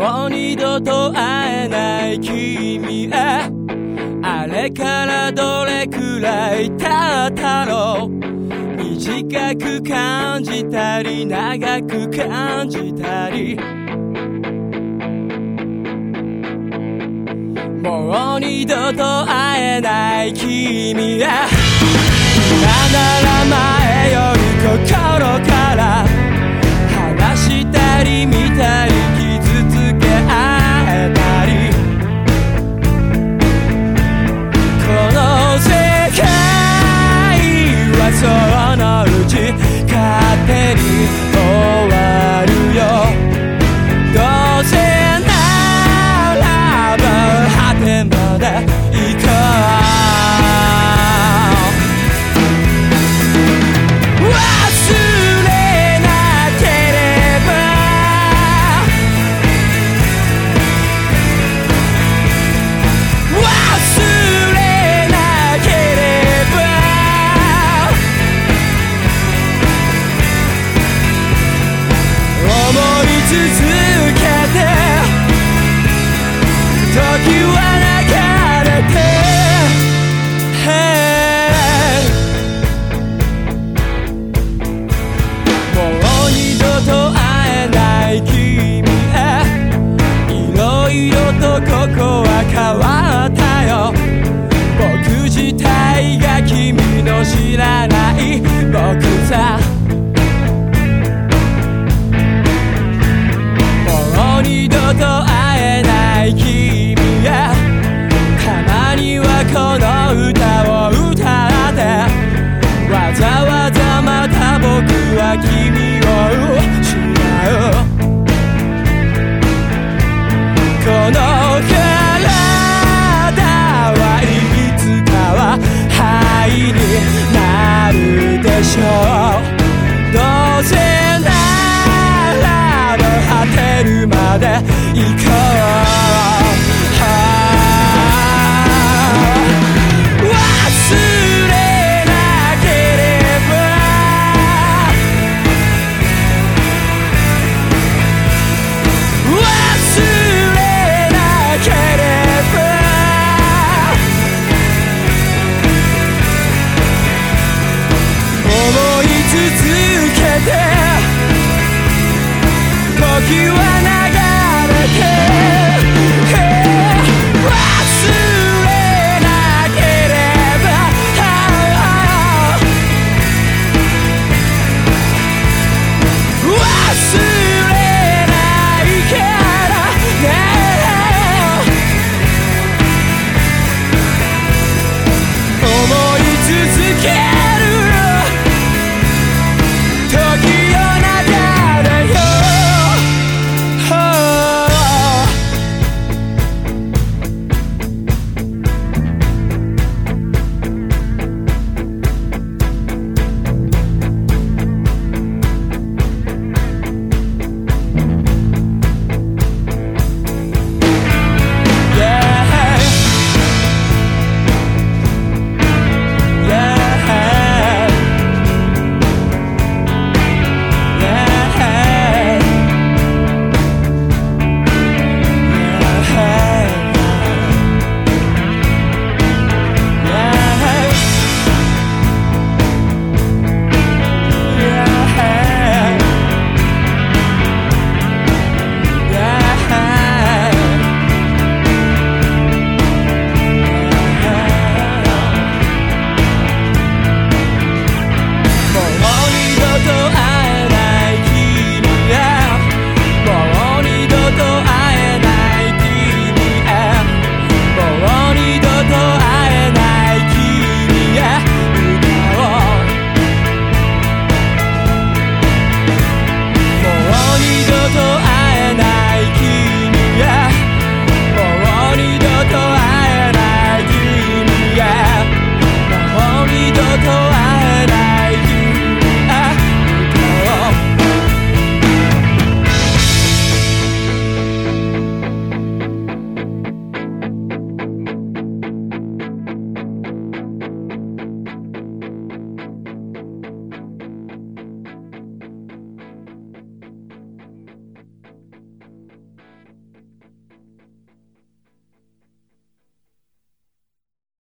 もう二度と会えない君へ。あれからどれくらい経ったろう短く感じたり長く感じたり。もう二度と会えない君へ。今だら前より心から話したり見続けて。時は流れて。忘れ